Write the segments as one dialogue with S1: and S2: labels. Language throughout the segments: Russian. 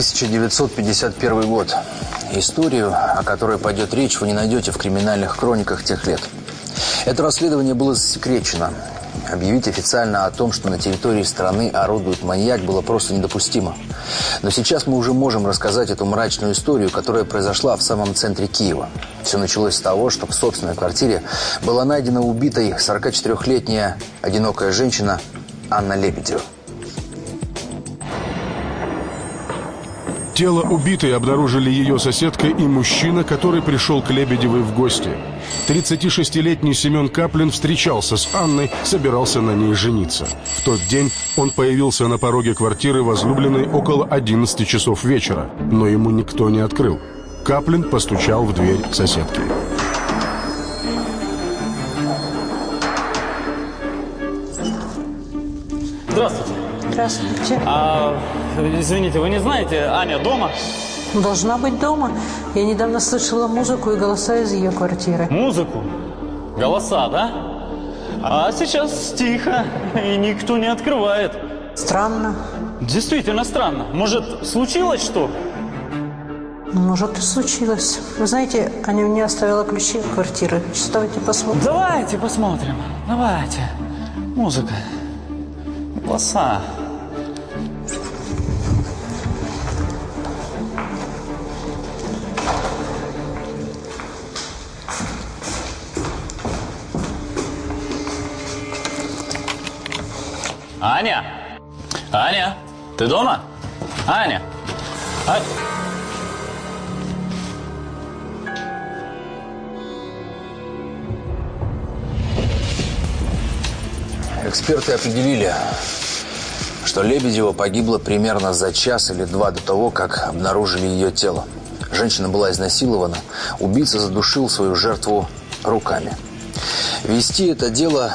S1: 1951 год. Историю, о которой пойдет речь, вы не найдете в криминальных хрониках тех лет. Это расследование было засекречено. Объявить официально о том, что на территории страны орудует маньяк, было просто недопустимо. Но сейчас мы уже можем рассказать эту мрачную историю, которая произошла в самом центре Киева. Все началось с того, что в собственной квартире была найдена убитой 44-летняя одинокая женщина Анна Лебедева.
S2: Тело убитой обнаружили ее соседка и мужчина, который пришел к Лебедевой в гости. 36-летний Семен Каплин встречался с Анной, собирался на ней жениться. В тот день он появился на пороге квартиры возлюбленной около 11 часов вечера, но ему никто не открыл. Каплин постучал в дверь соседки.
S3: Здравствуйте.
S4: Здравствуйте.
S3: А, извините, вы не знаете, Аня дома?
S4: Должна быть дома. Я недавно слышала музыку и голоса из ее квартиры.
S3: Музыку? Голоса, да? А сейчас тихо, и никто не открывает.
S4: Странно.
S3: Действительно странно. Может, случилось что?
S4: Может, и случилось. Вы знаете, Аня мне оставила ключи от квартиры. Сейчас давайте посмотрим.
S3: Давайте посмотрим. Давайте. Музыка. Голоса. Аня! Аня! Ты дома? Аня! А...
S1: Эксперты определили, что Лебедева погибла примерно за час или два до того, как обнаружили ее тело. Женщина была изнасилована, убийца задушил свою жертву руками. Вести это дело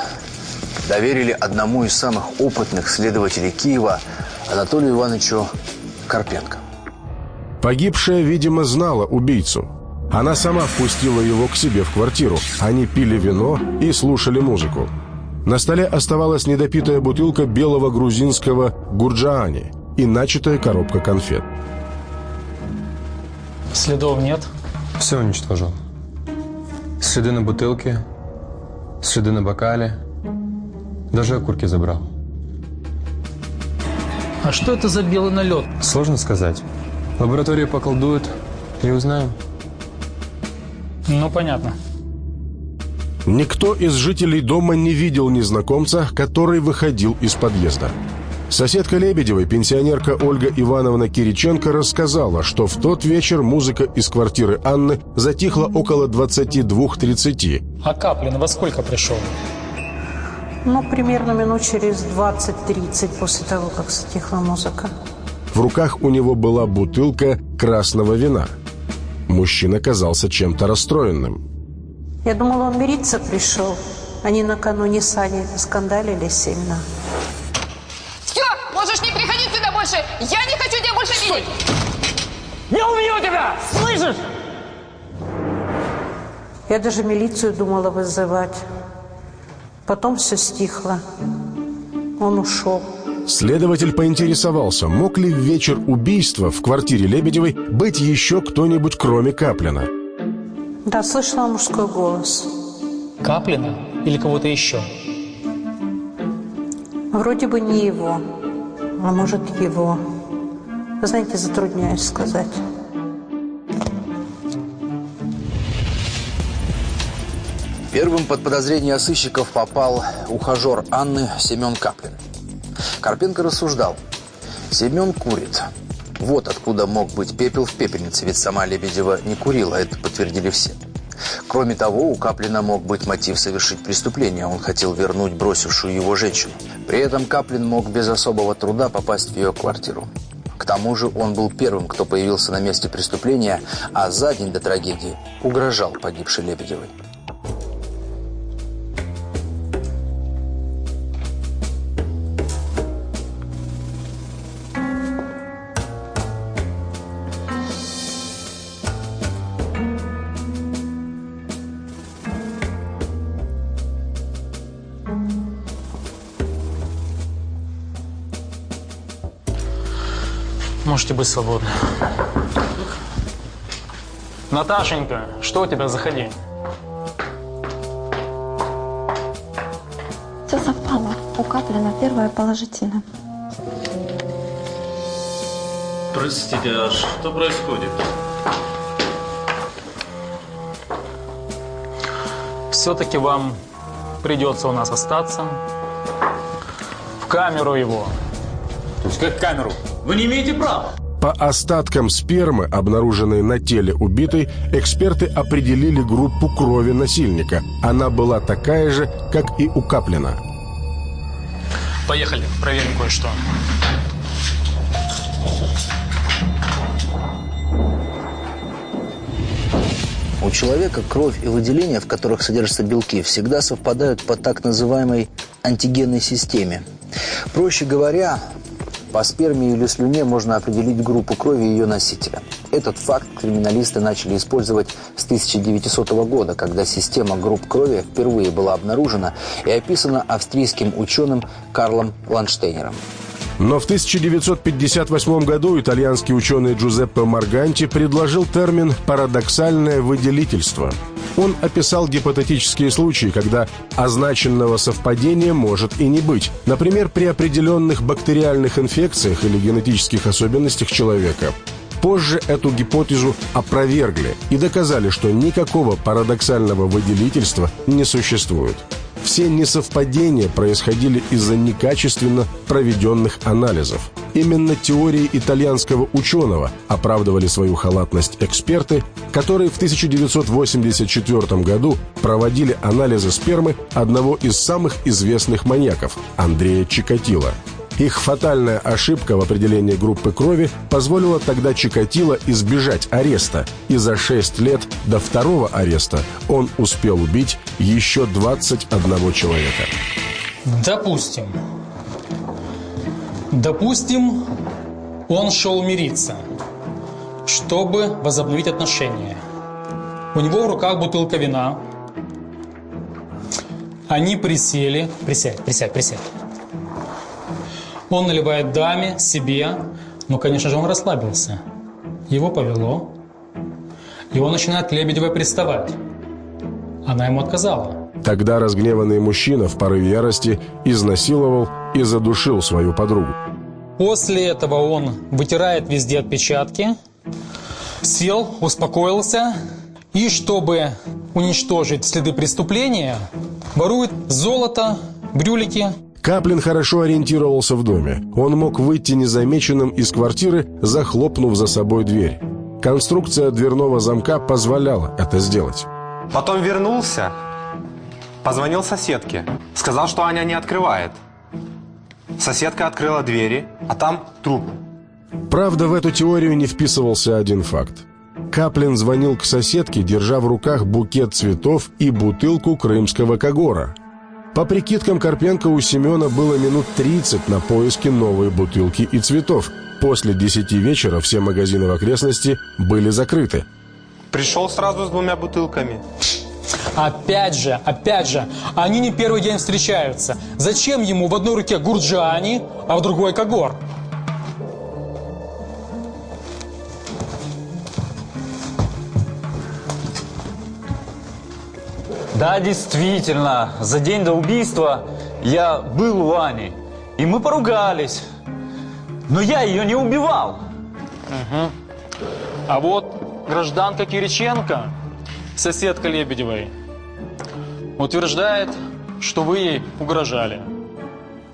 S1: доверили одному из самых опытных следователей Киева Анатолию Ивановичу Карпенко.
S2: Погибшая, видимо, знала убийцу. Она сама впустила его к себе в квартиру. Они пили вино и слушали музыку. На столе оставалась недопитая бутылка белого грузинского гурджаани и начатая коробка конфет.
S5: Следов нет?
S6: Все уничтожил. Следы на бутылке, следы на бокале, даже окурки забрал.
S5: А что это за белый налет?
S6: Сложно сказать. Лаборатория поколдует и узнаем.
S5: Ну, понятно.
S2: Никто из жителей дома не видел незнакомца, который выходил из подъезда. Соседка Лебедевой, пенсионерка Ольга Ивановна Кириченко, рассказала, что в тот вечер музыка из квартиры Анны затихла около 22.30.
S5: А Каплин во сколько пришел?
S4: Ну, примерно минут через 20-30 после того, как затихла музыка.
S2: В руках у него была бутылка красного вина. Мужчина казался чем-то расстроенным.
S4: Я думала, он мириться пришел. Они накануне с Аней скандалили сильно.
S7: можешь не приходить сюда больше! Я не хочу тебя больше видеть!
S5: Я убью тебя! Слышишь?
S4: Я даже милицию думала вызывать. Потом все стихло. Он ушел.
S2: Следователь поинтересовался, мог ли в вечер убийства в квартире Лебедевой быть еще кто-нибудь, кроме Каплина.
S4: Да, слышала мужской голос.
S5: Каплина или кого-то еще?
S4: Вроде бы не его, а может его. Знаете, затрудняюсь сказать.
S1: Первым под подозрение сыщиков попал ухажер Анны Семен Каплин. Карпенко рассуждал. Семен курит. Вот откуда мог быть пепел в пепельнице, ведь сама Лебедева не курила, это подтвердили все. Кроме того, у Каплина мог быть мотив совершить преступление. Он хотел вернуть бросившую его женщину. При этом Каплин мог без особого труда попасть в ее квартиру. К тому же он был первым, кто появился на месте преступления, а за день до трагедии угрожал погибшей Лебедевой.
S5: Можете быть свободны. Наташенька, что у тебя? Заходи.
S8: Все совпало. У Каплина первое положительно.
S3: Простите, а что происходит?
S5: Все-таки вам придется у нас остаться. В камеру его.
S3: То есть как камеру? Вы не имеете права.
S2: По остаткам спермы, обнаруженной на теле убитой, эксперты определили группу крови насильника. Она была такая же, как и у Каплина.
S5: Поехали, проверим кое-что.
S1: У человека кровь и выделения, в которых содержатся белки, всегда совпадают по так называемой антигенной системе. Проще говоря, по сперме или слюне можно определить группу крови ее носителя. Этот факт криминалисты начали использовать с 1900 года, когда система групп крови впервые была обнаружена и описана австрийским ученым Карлом Ланштейнером.
S2: Но в 1958 году итальянский ученый Джузеппе Марганти предложил термин «парадоксальное выделительство». Он описал гипотетические случаи, когда означенного совпадения может и не быть. Например, при определенных бактериальных инфекциях или генетических особенностях человека. Позже эту гипотезу опровергли и доказали, что никакого парадоксального выделительства не существует. Все несовпадения происходили из-за некачественно проведенных анализов. Именно теории итальянского ученого оправдывали свою халатность эксперты, которые в 1984 году проводили анализы спермы одного из самых известных маньяков – Андрея Чикатило. Их фатальная ошибка в определении группы крови позволила тогда Чикатило избежать ареста, и за 6 лет до второго ареста он успел убить еще 21 человека.
S5: Допустим. Допустим, он шел мириться, чтобы возобновить отношения. У него в руках бутылка вина. Они присели. Присядь, присядь, присядь. Он наливает даме, себе. Ну, конечно же, он расслабился. Его повело. И он начинает Лебедевой приставать. Она ему отказала.
S2: Тогда разгневанный мужчина в порыве ярости изнасиловал и задушил свою подругу.
S5: После этого он вытирает везде отпечатки, сел, успокоился, и чтобы уничтожить следы преступления, ворует золото, брюлики.
S2: Каплин хорошо ориентировался в доме. Он мог выйти незамеченным из квартиры, захлопнув за собой дверь. Конструкция дверного замка позволяла это сделать.
S9: Потом вернулся, позвонил соседке, сказал, что Аня не открывает. Соседка открыла двери, а там труп.
S2: Правда, в эту теорию не вписывался один факт. Каплин звонил к соседке, держа в руках букет цветов и бутылку крымского кагора. По прикидкам Карпенко у Семена было минут 30 на поиски новой бутылки и цветов. После 10 вечера все магазины в окрестности были закрыты.
S9: Пришел сразу с двумя бутылками.
S5: Опять же, опять же, они не первый день встречаются. Зачем ему в одной руке Гурджани, а в другой Кагор?
S3: Да, действительно, за день до убийства я был у Ани, и мы поругались. Но я ее не убивал.
S5: А вот гражданка Кириченко, соседка Лебедевой, утверждает, что вы ей угрожали.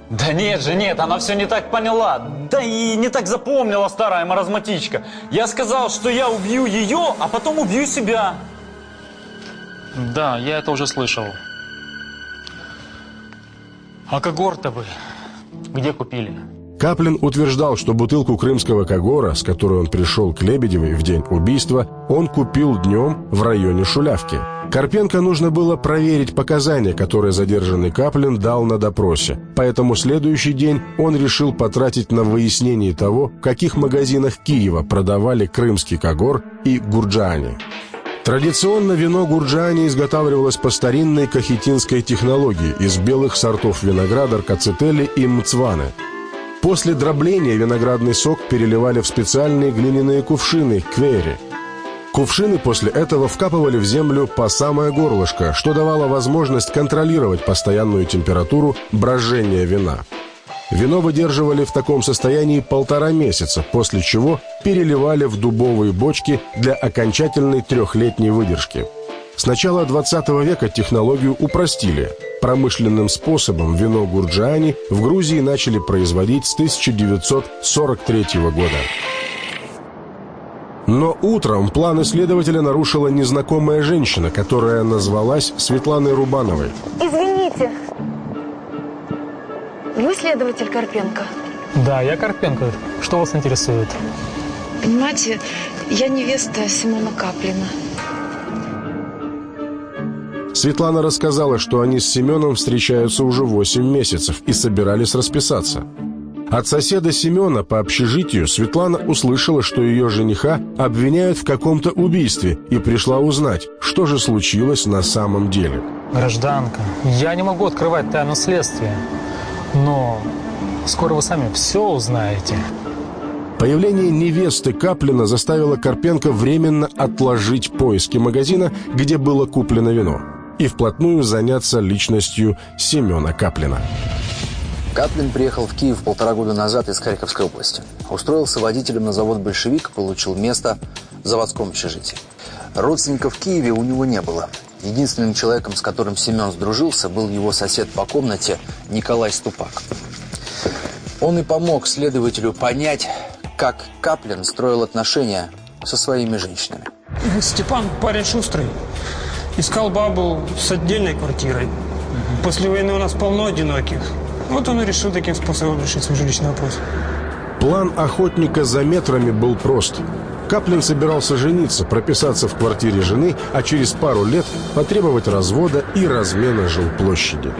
S3: Да нет же, нет, она все не так поняла. Да и не так запомнила старая маразматичка. Я сказал, что я убью ее, а потом убью себя.
S5: Да, я это уже слышал. А Кагор-то вы где купили?
S2: Каплин утверждал, что бутылку крымского Кагора, с которой он пришел к Лебедевой в день убийства, он купил днем в районе Шулявки. Карпенко нужно было проверить показания, которые задержанный Каплин дал на допросе. Поэтому следующий день он решил потратить на выяснение того, в каких магазинах Киева продавали крымский Кагор и Гурджани. Традиционно вино гурджани изготавливалось по старинной кахетинской технологии из белых сортов винограда ркацетели и мцваны. После дробления виноградный сок переливали в специальные глиняные кувшины – квери. Кувшины после этого вкапывали в землю по самое горлышко, что давало возможность контролировать постоянную температуру брожения вина. Вино выдерживали в таком состоянии полтора месяца, после чего переливали в дубовые бочки для окончательной трехлетней выдержки. С начала 20 века технологию упростили. Промышленным способом вино Гурджиани в Грузии начали производить с 1943 года. Но утром план исследователя нарушила незнакомая женщина, которая назвалась Светланой Рубановой.
S8: Извините. Вы следователь Карпенко?
S5: Да, я Карпенко. Что вас интересует?
S8: Понимаете, я невеста Симона Каплина.
S2: Светлана рассказала, что они с Семеном встречаются уже 8 месяцев и собирались расписаться. От соседа Семена по общежитию Светлана услышала, что ее жениха обвиняют в каком-то убийстве и пришла узнать, что же случилось на самом деле.
S5: Гражданка, я не могу открывать тайну следствия, но скоро вы сами все узнаете.
S2: Появление невесты Каплина заставило Карпенко временно отложить поиски магазина, где было куплено вино, и вплотную заняться личностью Семена Каплина.
S1: Каплин приехал в Киев полтора года назад из Харьковской области. Устроился водителем на завод «Большевик», получил место в заводском общежитии. Родственников в Киеве у него не было. Единственным человеком, с которым Семен сдружился, был его сосед по комнате Николай Ступак. Он и помог следователю понять, как Каплин строил отношения со своими женщинами.
S10: Степан парень шустрый. Искал бабу с отдельной квартирой. После войны у нас полно одиноких. Вот он и решил таким способом решить свой жилищный вопрос.
S2: План охотника за метрами был прост. Каплин собирался жениться, прописаться в квартире жены, а через пару лет потребовать развода и размена жилплощади.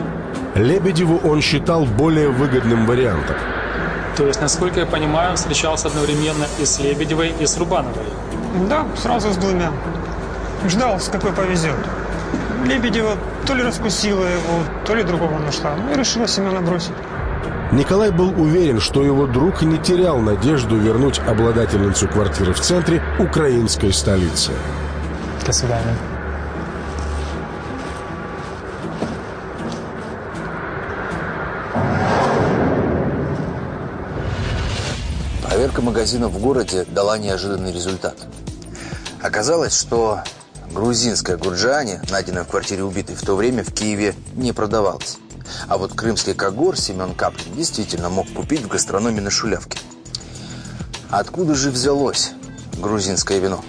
S2: Лебедеву он считал более выгодным вариантом.
S5: То есть, насколько я понимаю, встречался одновременно и с Лебедевой, и с Рубановой.
S10: Да, сразу с двумя. Ждал, с какой повезет. Лебедева то ли раскусила его, то ли другого нашла. Ну и решила Семена бросить.
S2: Николай был уверен, что его друг не терял надежду вернуть обладательницу квартиры в центре украинской столицы.
S5: До свидания.
S1: Проверка магазина в городе дала неожиданный результат. Оказалось, что грузинская гурджани, найденная в квартире убитой, в то время в Киеве не продавалась. А вот крымский когор Семен Каплин действительно мог купить в гастрономе на Шулявке. Откуда же взялось грузинское вино?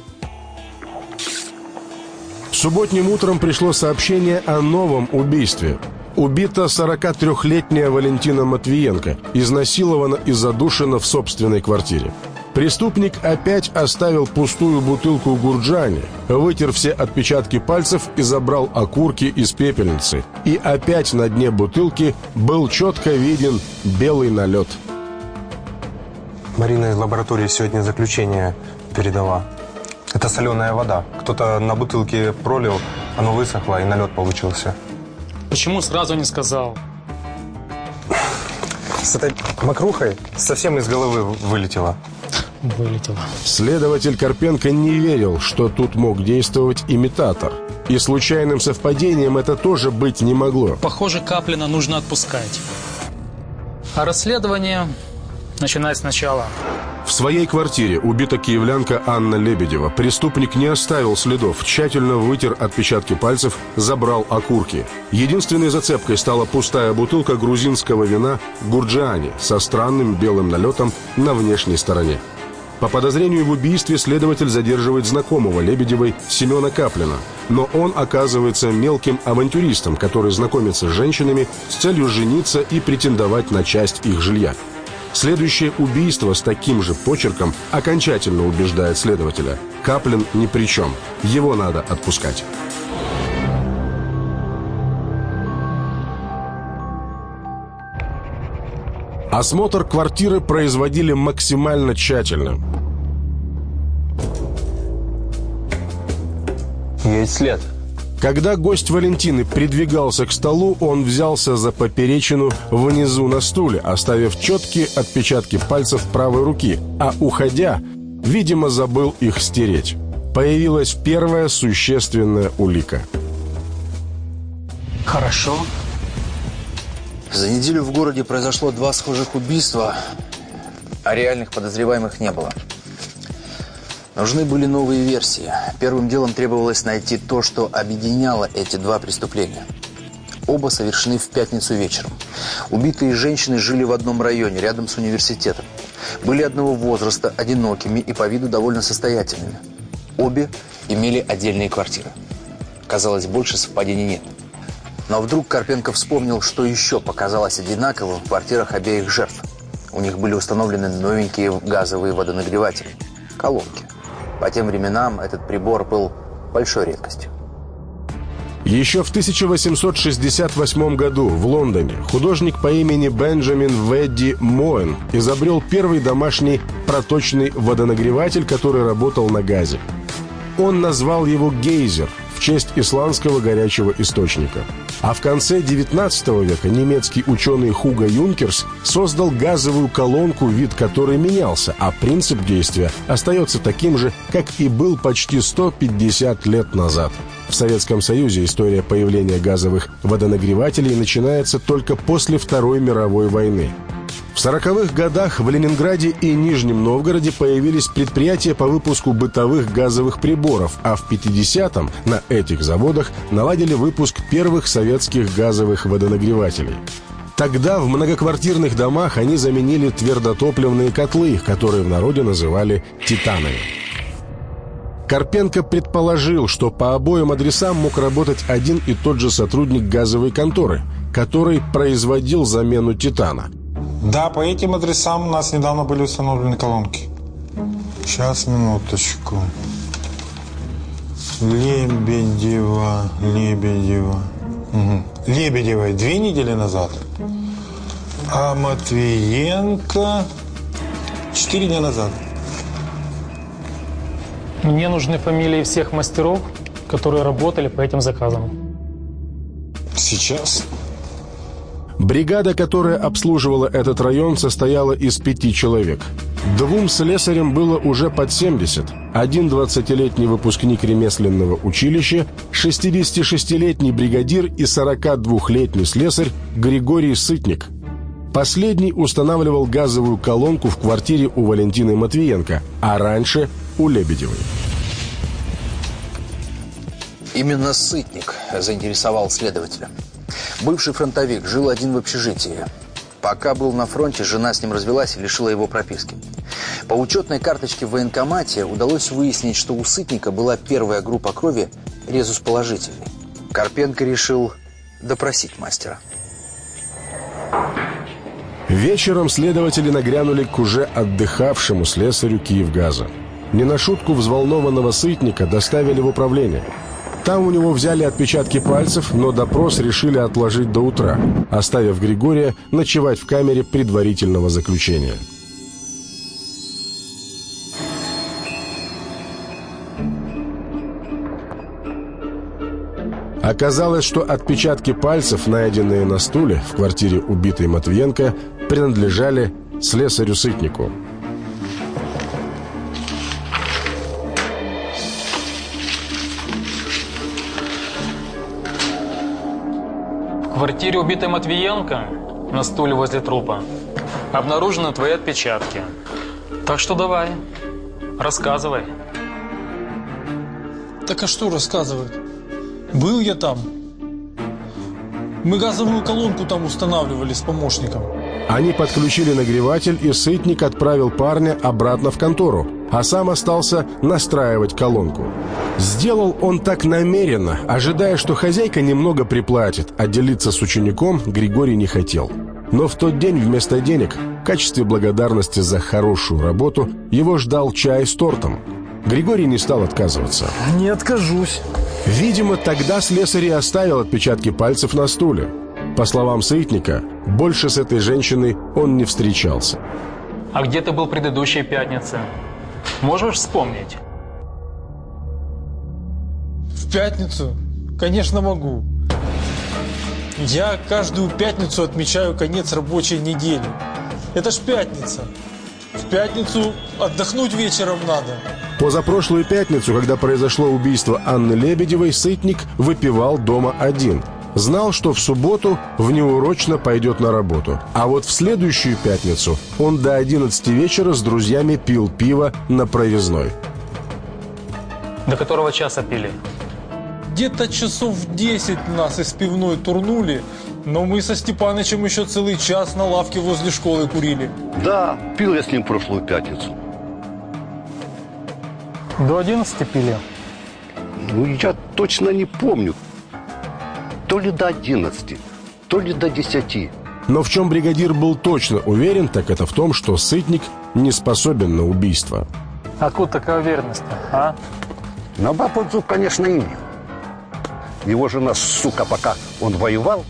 S2: Субботним утром пришло сообщение о новом убийстве. Убита 43-летняя Валентина Матвиенко, изнасилована и задушена в собственной квартире. Преступник опять оставил пустую бутылку у Гурджани, вытер все отпечатки пальцев и забрал окурки из пепельницы. И опять на дне бутылки был четко виден белый налет.
S9: Марина из лаборатории сегодня заключение передала. Это соленая вода. Кто-то на бутылке пролил, оно высохло и налет получился.
S5: Почему сразу не сказал?
S9: С этой мокрухой совсем из головы вылетело.
S5: Вылетело.
S2: Следователь Карпенко не верил, что тут мог действовать имитатор. И случайным совпадением это тоже быть не могло.
S5: Похоже, Каплина нужно отпускать. А расследование начинать сначала.
S2: В своей квартире убита киевлянка Анна Лебедева. Преступник не оставил следов, тщательно вытер отпечатки пальцев, забрал окурки. Единственной зацепкой стала пустая бутылка грузинского вина «Гурджиани» со странным белым налетом на внешней стороне. По подозрению в убийстве следователь задерживает знакомого Лебедевой Семена Каплина. Но он оказывается мелким авантюристом, который знакомится с женщинами с целью жениться и претендовать на часть их жилья. Следующее убийство с таким же почерком окончательно убеждает следователя. Каплин ни при чем. Его надо отпускать. Осмотр квартиры производили максимально тщательно.
S6: Есть след.
S2: Когда гость Валентины придвигался к столу, он взялся за поперечину внизу на стуле, оставив четкие отпечатки пальцев правой руки, а уходя, видимо, забыл их стереть. Появилась первая существенная улика.
S5: Хорошо.
S1: За неделю в городе произошло два схожих убийства, а реальных подозреваемых не было. Нужны были новые версии. Первым делом требовалось найти то, что объединяло эти два преступления. Оба совершены в пятницу вечером. Убитые женщины жили в одном районе, рядом с университетом. Были одного возраста, одинокими и по виду довольно состоятельными. Обе имели отдельные квартиры. Казалось, больше совпадений нет. Но вдруг Карпенко вспомнил, что еще показалось одинаковым в квартирах обеих жертв. У них были установлены новенькие газовые водонагреватели – колонки. По тем временам этот прибор был большой редкостью.
S2: Еще в 1868 году в Лондоне художник по имени Бенджамин Ведди Моэн изобрел первый домашний проточный водонагреватель, который работал на газе. Он назвал его «Гейзер» честь исландского горячего источника. А в конце 19 века немецкий ученый Хуго Юнкерс создал газовую колонку, вид которой менялся, а принцип действия остается таким же, как и был почти 150 лет назад. В Советском Союзе история появления газовых водонагревателей начинается только после Второй мировой войны. В 40-х годах в Ленинграде и Нижнем Новгороде появились предприятия по выпуску бытовых газовых приборов, а в 50-м на этих заводах наладили выпуск первых советских газовых водонагревателей. Тогда в многоквартирных домах они заменили твердотопливные котлы, которые в народе называли «титанами». Карпенко предположил, что по обоим адресам мог работать один и тот же сотрудник газовой конторы, который производил замену «Титана».
S11: Да, по этим адресам у нас недавно были установлены колонки. Сейчас, минуточку. Лебедева, Лебедева. Угу. Лебедевой две недели назад. А Матвиенко четыре дня назад.
S5: Мне нужны фамилии всех мастеров, которые работали по этим заказам.
S11: Сейчас.
S2: Бригада, которая обслуживала этот район, состояла из пяти человек. Двум слесарям было уже под 70. Один 20-летний выпускник ремесленного училища, 66-летний бригадир и 42-летний слесарь Григорий Сытник. Последний устанавливал газовую колонку в квартире у Валентины Матвиенко, а раньше у Лебедевой.
S1: Именно Сытник заинтересовал следователя. Бывший фронтовик жил один в общежитии. Пока был на фронте, жена с ним развелась и лишила его прописки. По учетной карточке в военкомате удалось выяснить, что у Сытника была первая группа крови резус положительный. Карпенко решил допросить мастера.
S2: Вечером следователи нагрянули к уже отдыхавшему слесарю Киевгаза. Не на шутку взволнованного сытника доставили в управление. Там у него взяли отпечатки пальцев, но допрос решили отложить до утра, оставив Григория ночевать в камере предварительного заключения. Оказалось, что отпечатки пальцев, найденные на стуле в квартире убитой Матвиенко, принадлежали слесарю-сытнику.
S5: Квартире убитой Матвиенко на стуле возле трупа обнаружены твои отпечатки. Так что давай, рассказывай.
S10: Так а что рассказывать? Был я там. Мы газовую колонку там устанавливали с помощником.
S2: Они подключили нагреватель, и сытник отправил парня обратно в контору, а сам остался настраивать колонку. Сделал он так намеренно, ожидая, что хозяйка немного приплатит, а делиться с учеником Григорий не хотел. Но в тот день вместо денег, в качестве благодарности за хорошую работу, его ждал чай с тортом. Григорий не стал отказываться.
S10: Не откажусь.
S2: Видимо, тогда слесарь и оставил отпечатки пальцев на стуле. По словам Сытника, больше с этой женщиной он не встречался.
S5: А где ты был предыдущей пятницы? Можешь вспомнить?
S10: В пятницу? Конечно, могу. Я каждую пятницу отмечаю конец рабочей недели. Это ж пятница. В пятницу отдохнуть вечером надо.
S2: Позапрошлую пятницу, когда произошло убийство Анны Лебедевой, Сытник выпивал дома один. Знал, что в субботу внеурочно пойдет на работу. А вот в следующую пятницу он до 11 вечера с друзьями пил пиво на провизной.
S5: До которого часа пили?
S10: Где-то часов в 10 нас из пивной турнули, но мы со Степанычем еще целый час на лавке возле школы курили.
S12: Да, пил я с ним прошлую пятницу.
S5: До 11 пили?
S12: Ну, я точно не помню. То ли до 11, то ли до 10.
S2: Но в чем бригадир был точно уверен, так это в том, что Сытник не способен на убийство.
S5: Откуда такая уверенность а?
S12: На бабу зуб, конечно, имел. Его жена, сука, пока он воевал,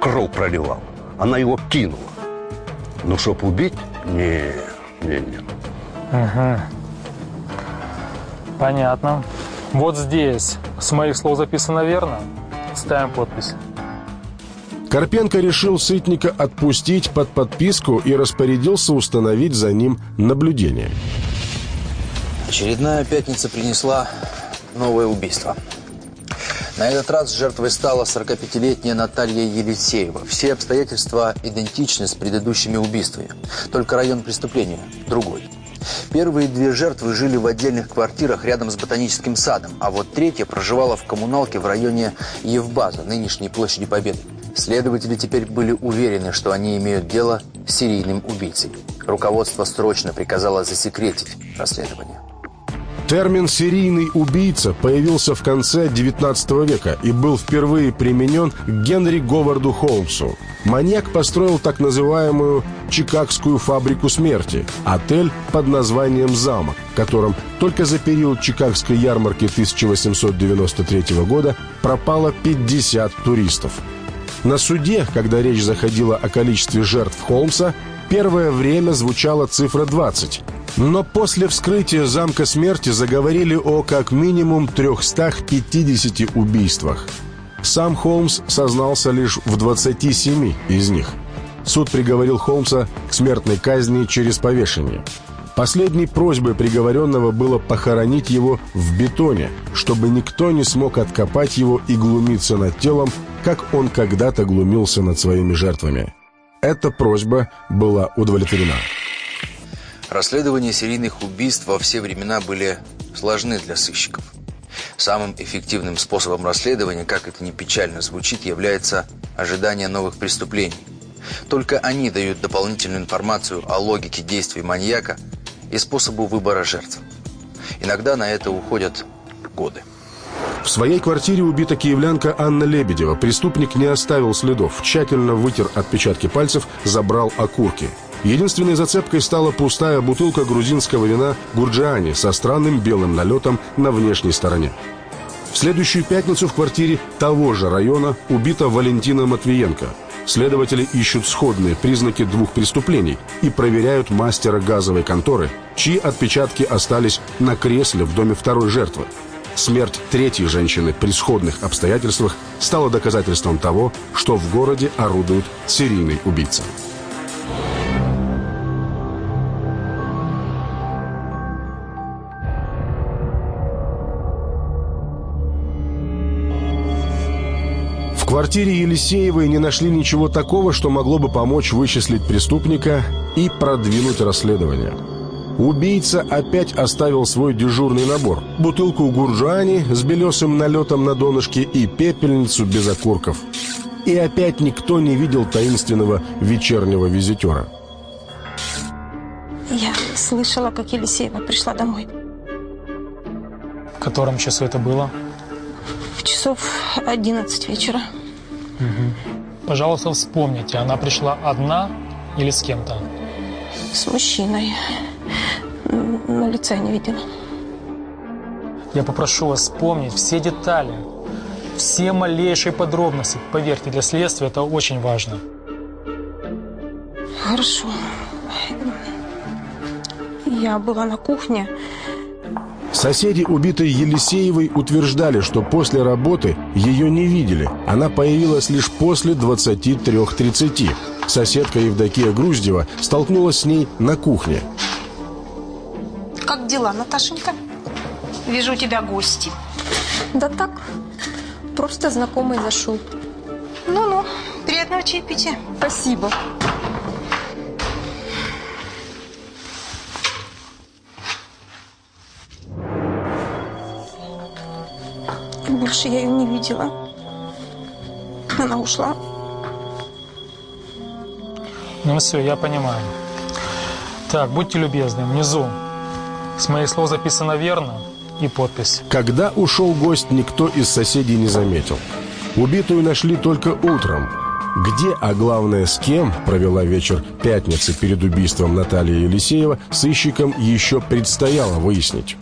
S12: кровь проливал. Она его кинула. Но чтоб убить, не, не, не.
S5: Угу. Понятно. Вот здесь, с моих слов записано верно. Ставим подпись.
S2: Карпенко решил Сытника отпустить под подписку и распорядился установить за ним наблюдение.
S1: Очередная пятница принесла новое убийство. На этот раз жертвой стала 45-летняя Наталья Елисеева. Все обстоятельства идентичны с предыдущими убийствами. Только район преступления другой. Первые две жертвы жили в отдельных квартирах рядом с ботаническим садом, а вот третья проживала в коммуналке в районе Евбаза, нынешней площади Победы. Следователи теперь были уверены, что они имеют дело с серийным убийцей. Руководство срочно приказало засекретить расследование.
S2: Термин «серийный убийца» появился в конце XIX века и был впервые применен Генри Говарду Холмсу. Маньяк построил так называемую «Чикагскую фабрику смерти» – отель под названием «Замок», в котором только за период Чикагской ярмарки 1893 года пропало 50 туристов. На суде, когда речь заходила о количестве жертв Холмса, первое время звучала цифра 20. Но после вскрытия замка смерти заговорили о как минимум 350 убийствах. Сам Холмс сознался лишь в 27 из них. Суд приговорил Холмса к смертной казни через повешение. Последней просьбой приговоренного было похоронить его в бетоне, чтобы никто не смог откопать его и глумиться над телом, как он когда-то глумился над своими жертвами. Эта просьба была удовлетворена.
S1: Расследования серийных убийств во все времена были сложны для сыщиков. Самым эффективным способом расследования, как это ни печально звучит, является ожидание новых преступлений. Только они дают дополнительную информацию о логике действий маньяка и способу выбора жертв. Иногда на это уходят годы.
S2: В своей квартире убита киевлянка Анна Лебедева. Преступник не оставил следов, тщательно вытер отпечатки пальцев, забрал окурки. Единственной зацепкой стала пустая бутылка грузинского вина «Гурджиани» со странным белым налетом на внешней стороне. В следующую пятницу в квартире того же района убита Валентина Матвиенко. Следователи ищут сходные признаки двух преступлений и проверяют мастера газовой конторы, чьи отпечатки остались на кресле в доме второй жертвы. Смерть третьей женщины при сходных обстоятельствах стала доказательством того, что в городе орудует серийный убийца. Квартире Елисеевой не нашли ничего такого, что могло бы помочь вычислить преступника и продвинуть расследование. Убийца опять оставил свой дежурный набор. Бутылку гурджуани с белесым налетом на донышке и пепельницу без окурков. И опять никто не видел таинственного вечернего визитера.
S13: Я слышала, как Елисеева пришла домой.
S5: В котором часу это было?
S13: В часов 11 вечера.
S5: Угу. Пожалуйста, вспомните, она пришла одна или с кем-то?
S13: С мужчиной. На лице не видела.
S5: Я попрошу вас вспомнить все детали, все малейшие подробности. Поверьте, для следствия это очень важно.
S13: Хорошо. Я была на кухне.
S2: Соседи убитой Елисеевой утверждали, что после работы ее не видели. Она появилась лишь после 23.30. Соседка Евдокия Груздева столкнулась с ней на кухне.
S13: Как дела, Наташенька? Вижу, у тебя гости.
S8: Да так, просто знакомый зашел.
S13: Ну-ну, приятного чаепития.
S8: Спасибо.
S13: Больше я ее не видела. Она ушла.
S5: Ну все, я понимаю. Так, будьте любезны, внизу. С моих слов записано верно и подпись.
S2: Когда ушел гость, никто из соседей не заметил. Убитую нашли только утром. Где, а главное с кем, провела вечер пятницы перед убийством Натальи Елисеева, сыщикам еще предстояло выяснить.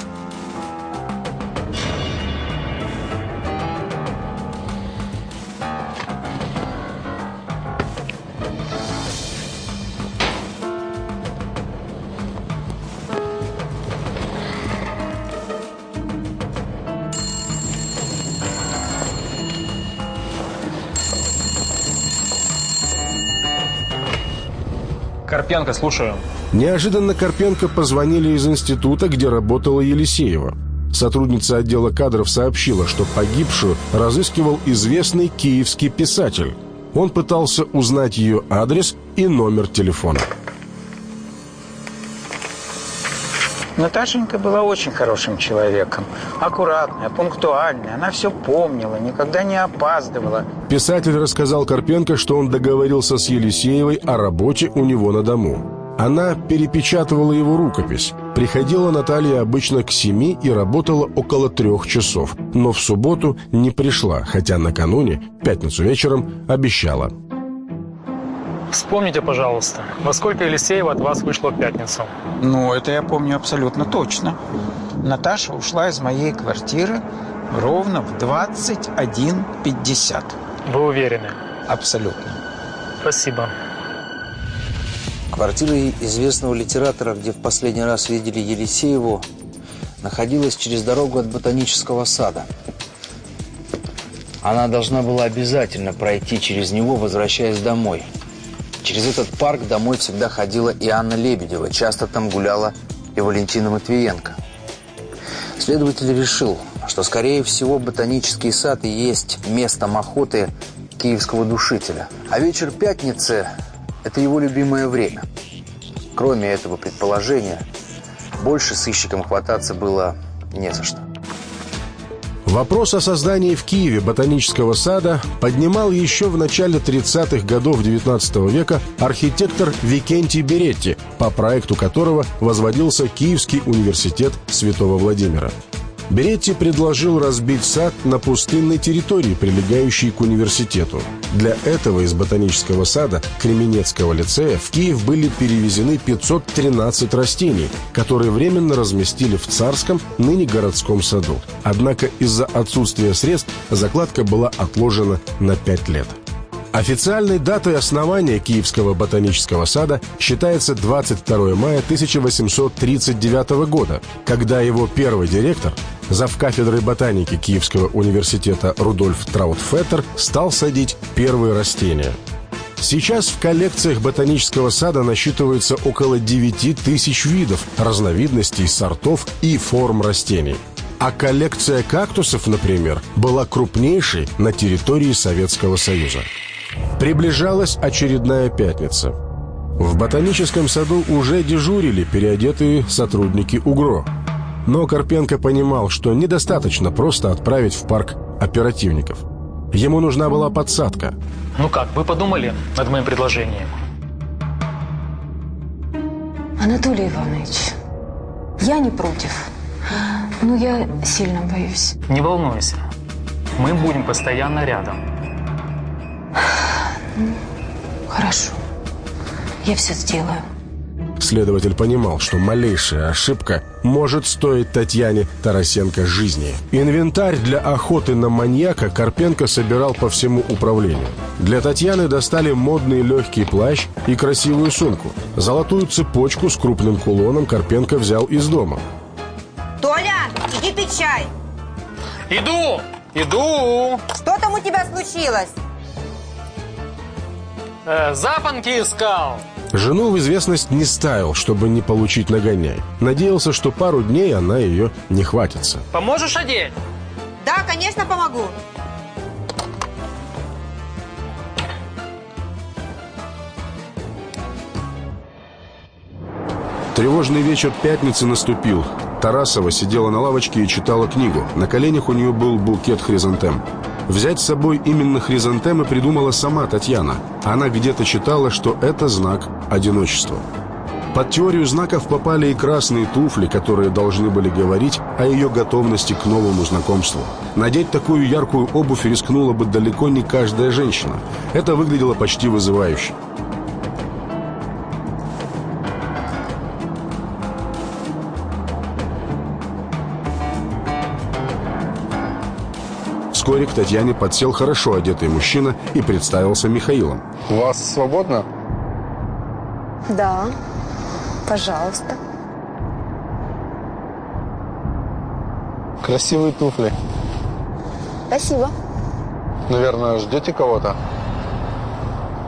S5: Карпенко, слушаю.
S2: Неожиданно Карпенко позвонили из института, где работала Елисеева. Сотрудница отдела кадров сообщила, что погибшую разыскивал известный киевский писатель. Он пытался узнать ее адрес и номер телефона.
S14: Наташенька была очень хорошим человеком. Аккуратная, пунктуальная. Она все помнила, никогда не опаздывала.
S2: Писатель рассказал Карпенко, что он договорился с Елисеевой о работе у него на дому. Она перепечатывала его рукопись. Приходила Наталья обычно к семи и работала около трех часов. Но в субботу не пришла, хотя накануне, пятницу вечером, обещала.
S5: Вспомните, пожалуйста, во сколько Елисеева от вас вышла в пятницу?
S14: Ну, это я помню абсолютно точно. Наташа ушла из моей квартиры ровно в 21.50.
S5: Вы уверены?
S14: Абсолютно.
S5: Спасибо.
S1: Квартира известного литератора, где в последний раз видели Елисееву, находилась через дорогу от ботанического сада. Она должна была обязательно пройти через него, возвращаясь домой. Через этот парк домой всегда ходила и Анна Лебедева. Часто там гуляла и Валентина Матвиенко. Следователь решил, что, скорее всего, ботанический сад и есть местом охоты киевского душителя. А вечер пятницы – это его любимое время. Кроме этого предположения, больше сыщикам хвататься было не за что.
S2: Вопрос о создании в Киеве ботанического сада поднимал еще в начале 30-х годов XIX века архитектор Викентий Беретти, по проекту которого возводился Киевский университет Святого Владимира. Беретти предложил разбить сад на пустынной территории, прилегающей к университету. Для этого из ботанического сада Кременецкого лицея в Киев были перевезены 513 растений, которые временно разместили в Царском, ныне городском саду. Однако из-за отсутствия средств закладка была отложена на 5 лет. Официальной датой основания Киевского ботанического сада считается 22 мая 1839 года, когда его первый директор, завкафедрой ботаники Киевского университета Рудольф Траутфеттер, стал садить первые растения. Сейчас в коллекциях ботанического сада насчитывается около 9 тысяч видов, разновидностей, сортов и форм растений. А коллекция кактусов, например, была крупнейшей на территории Советского Союза. Приближалась очередная пятница. В ботаническом саду уже дежурили переодетые сотрудники УГРО. Но Карпенко понимал, что недостаточно просто отправить в парк оперативников. Ему нужна была подсадка.
S5: Ну как, вы подумали над моим предложением?
S15: Анатолий Иванович, я не против. Но я сильно боюсь.
S5: Не волнуйся. Мы будем постоянно рядом.
S15: Хорошо. Я все сделаю.
S2: Следователь понимал, что малейшая ошибка может стоить Татьяне Тарасенко жизни. Инвентарь для охоты на маньяка Карпенко собирал по всему управлению. Для Татьяны достали модный легкий плащ и красивую сумку. Золотую цепочку с крупным кулоном Карпенко взял из дома.
S16: Толя, иди пить чай.
S5: Иду, иду.
S16: Что там у тебя случилось?
S5: Э, запонки искал.
S2: Жену в известность не ставил, чтобы не получить нагоняй. Надеялся, что пару дней она ее не хватится.
S5: Поможешь одеть?
S16: Да, конечно, помогу.
S2: Тревожный вечер пятницы наступил. Тарасова сидела на лавочке и читала книгу. На коленях у нее был букет хризантем. Взять с собой именно хризантемы придумала сама Татьяна. Она где-то читала, что это знак одиночества. Под теорию знаков попали и красные туфли, которые должны были говорить о ее готовности к новому знакомству. Надеть такую яркую обувь рискнула бы далеко не каждая женщина. Это выглядело почти вызывающе. Вскоре к Татьяне подсел хорошо одетый мужчина и представился Михаилом.
S17: «У вас свободно?»
S8: Да, пожалуйста.
S17: Красивые туфли.
S8: Спасибо.
S17: Наверное, ждете кого-то?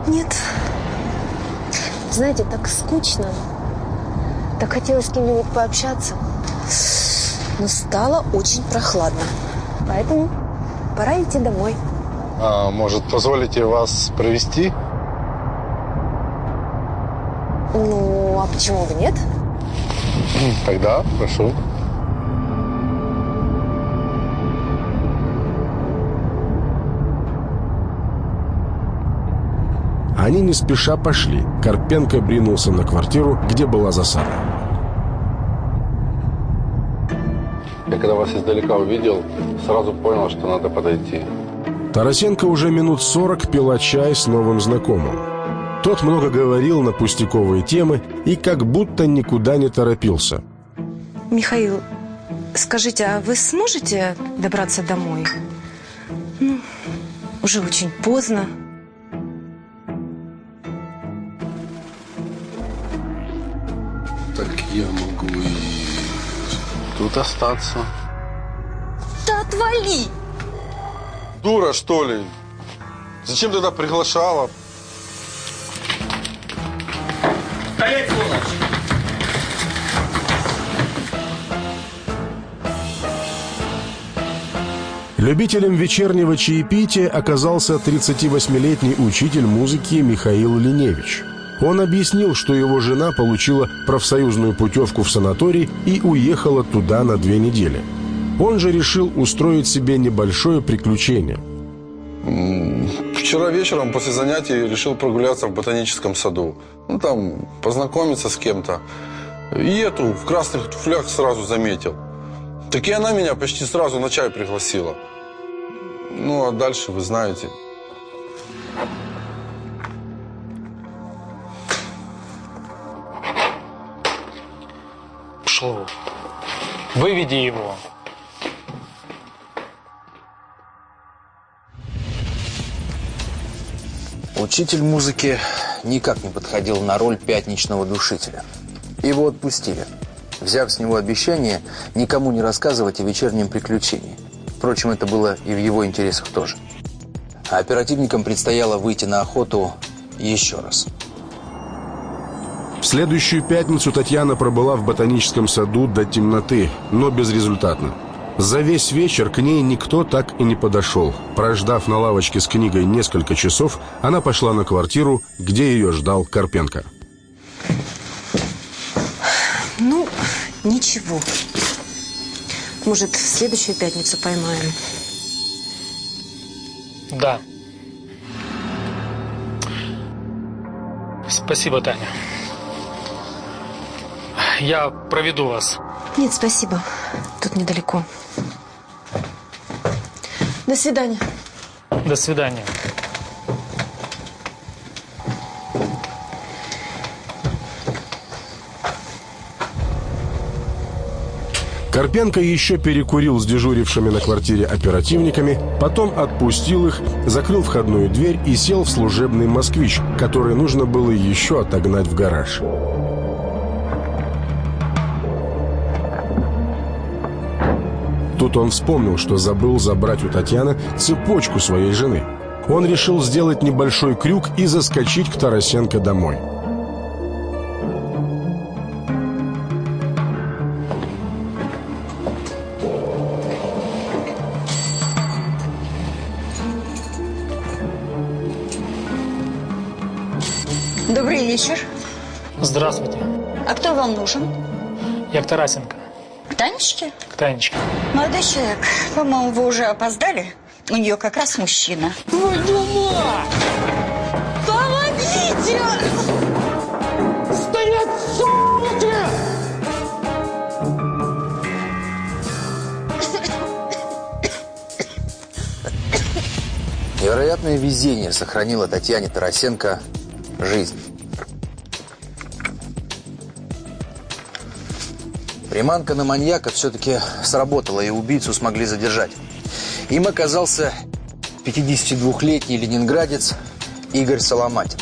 S8: Нет. Знаете, так скучно. Так хотелось с кем-нибудь пообщаться. Но стало очень прохладно. Поэтому пора идти домой.
S17: А, может, позволите вас провести?
S8: Ну, а почему бы нет?
S17: Тогда прошу.
S2: Они не спеша пошли. Карпенко бринулся на квартиру, где была засада.
S17: Я когда вас издалека увидел, сразу понял, что надо подойти.
S2: Тарасенко уже минут сорок пила чай с новым знакомым. Тот много говорил на пустяковые темы и как будто никуда не торопился.
S15: Михаил, скажите, а вы сможете добраться домой? Ну, уже очень поздно.
S17: Так я могу тут остаться.
S8: Да отвали!
S17: Дура, что ли? Зачем тогда приглашала?
S3: Стоять, сволочь!
S2: Любителем вечернего чаепития оказался 38-летний учитель музыки Михаил Линевич. Он объяснил, что его жена получила профсоюзную путевку в санаторий и уехала туда на две недели. Он же решил устроить себе небольшое приключение.
S17: Вчера вечером после занятий решил прогуляться в ботаническом саду. Ну, там, познакомиться с кем-то. И эту в красных туфлях сразу заметил. Так и она меня почти сразу на чай пригласила. Ну, а дальше вы знаете.
S5: Пошел. Выведи его.
S1: Учитель музыки никак не подходил на роль пятничного душителя. Его отпустили, взяв с него обещание никому не рассказывать о вечернем приключении. Впрочем, это было и в его интересах тоже. А оперативникам предстояло выйти на охоту еще раз.
S2: В следующую пятницу Татьяна пробыла в ботаническом саду до темноты, но безрезультатно. За весь вечер к ней никто так и не подошел. Прождав на лавочке с книгой несколько часов, она пошла на квартиру, где ее ждал Карпенко.
S15: Ну, ничего. Может, в следующую пятницу поймаем.
S5: Да. Спасибо, Таня. Я проведу вас.
S15: Нет, спасибо. Тут недалеко. До свидания.
S5: До свидания.
S2: Карпенко еще перекурил с дежурившими на квартире оперативниками, потом отпустил их, закрыл входную дверь и сел в служебный «Москвич», который нужно было еще отогнать в гараж. Тут он вспомнил, что забыл забрать у Татьяны цепочку своей жены. Он решил сделать небольшой крюк и заскочить к Тарасенко домой.
S18: Добрый вечер.
S5: Здравствуйте.
S18: А кто вам нужен?
S5: Я к Тарасенко.
S18: Танечке?
S5: К Танечке.
S18: Молодой человек, по-моему, вы уже опоздали. У нее как раз мужчина.
S19: Ой, дома! Помогите! Стоять, суки!
S1: Невероятное везение сохранило Татьяне Тарасенко жизнь. Приманка на маньяка все-таки сработала, и убийцу смогли задержать. Им оказался 52-летний ленинградец Игорь Соломатин.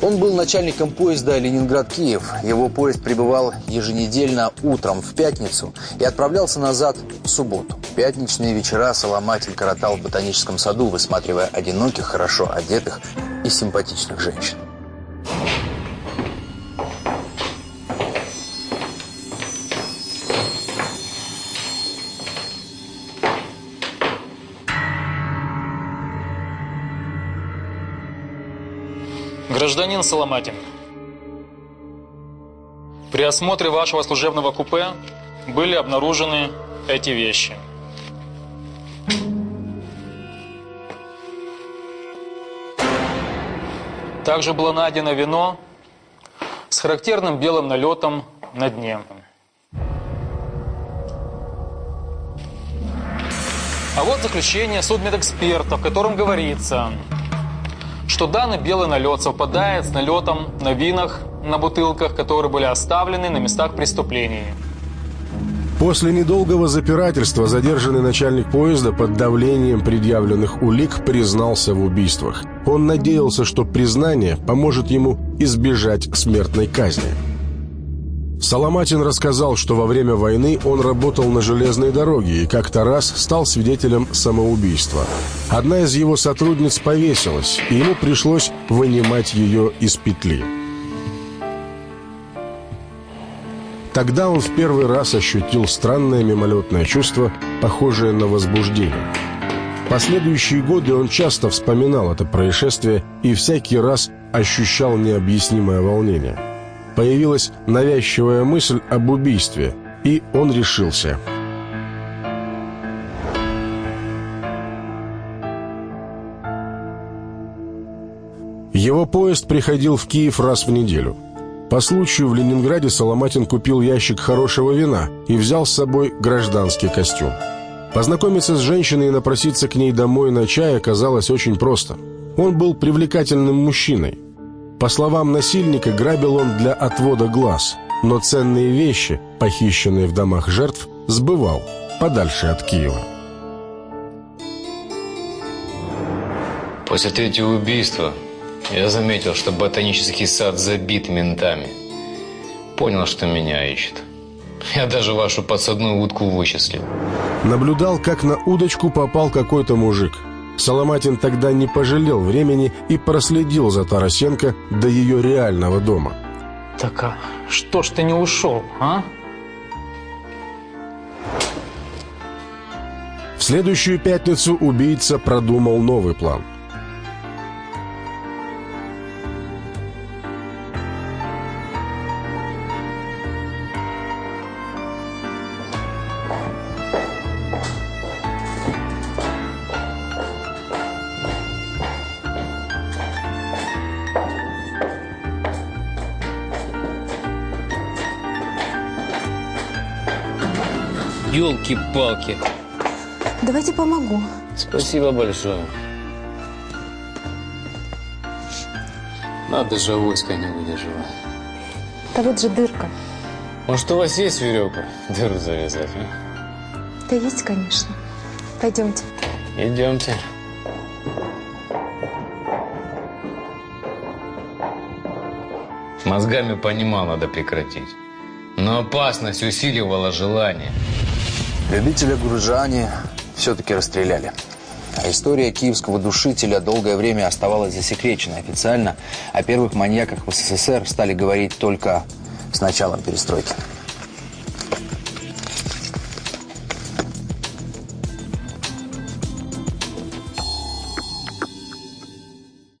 S1: Он был начальником поезда Ленинград-Киев. Его поезд прибывал еженедельно утром в пятницу и отправлялся назад в субботу. Пятничные вечера Соломатин коротал в ботаническом саду, высматривая одиноких, хорошо одетых и симпатичных женщин.
S5: Гражданин Соломатин, при осмотре вашего служебного купе были обнаружены эти вещи. Также было найдено вино с характерным белым налетом на дне. А вот заключение судмедэксперта, в котором говорится, что данный белый налет совпадает с налетом на винах на бутылках, которые были оставлены на местах преступлений.
S2: После недолгого запирательства задержанный начальник поезда под давлением предъявленных улик признался в убийствах. Он надеялся, что признание поможет ему избежать смертной казни. Соломатин рассказал, что во время войны он работал на железной дороге и как-то раз стал свидетелем самоубийства. Одна из его сотрудниц повесилась, и ему пришлось вынимать ее из петли. Тогда он в первый раз ощутил странное мимолетное чувство, похожее на возбуждение. Последующие годы он часто вспоминал это происшествие и всякий раз ощущал необъяснимое волнение. Появилась навязчивая мысль об убийстве, и он решился. Его поезд приходил в Киев раз в неделю – По случаю в Ленинграде Соломатин купил ящик хорошего вина и взял с собой гражданский костюм. Познакомиться с женщиной и напроситься к ней домой на чай оказалось очень просто. Он был привлекательным мужчиной. По словам насильника, грабил он для отвода глаз, но ценные вещи, похищенные в домах жертв, сбывал подальше от Киева.
S20: После третьего убийства я заметил, что ботанический сад забит ментами. Понял, что меня ищут. Я даже вашу подсадную утку вычислил.
S2: Наблюдал, как на удочку попал какой-то мужик. Соломатин тогда не пожалел времени и проследил за Тарасенко до ее реального дома.
S5: Так а что ж ты не ушел, а?
S2: В следующую пятницу убийца продумал новый план.
S20: Елки-палки.
S15: Давайте помогу.
S20: Спасибо большое. Надо же, авоська не выдержала.
S15: Да вот же дырка.
S20: Может, у вас есть веревка? Дыру завязать, а?
S15: Да есть, конечно. Пойдемте.
S20: Идемте. Мозгами понимал, надо прекратить. Но опасность усиливала желание.
S1: Любителя Груджани все-таки расстреляли. А история киевского душителя долгое время оставалась засекреченной официально. О первых маньяках в СССР стали говорить только с началом перестройки.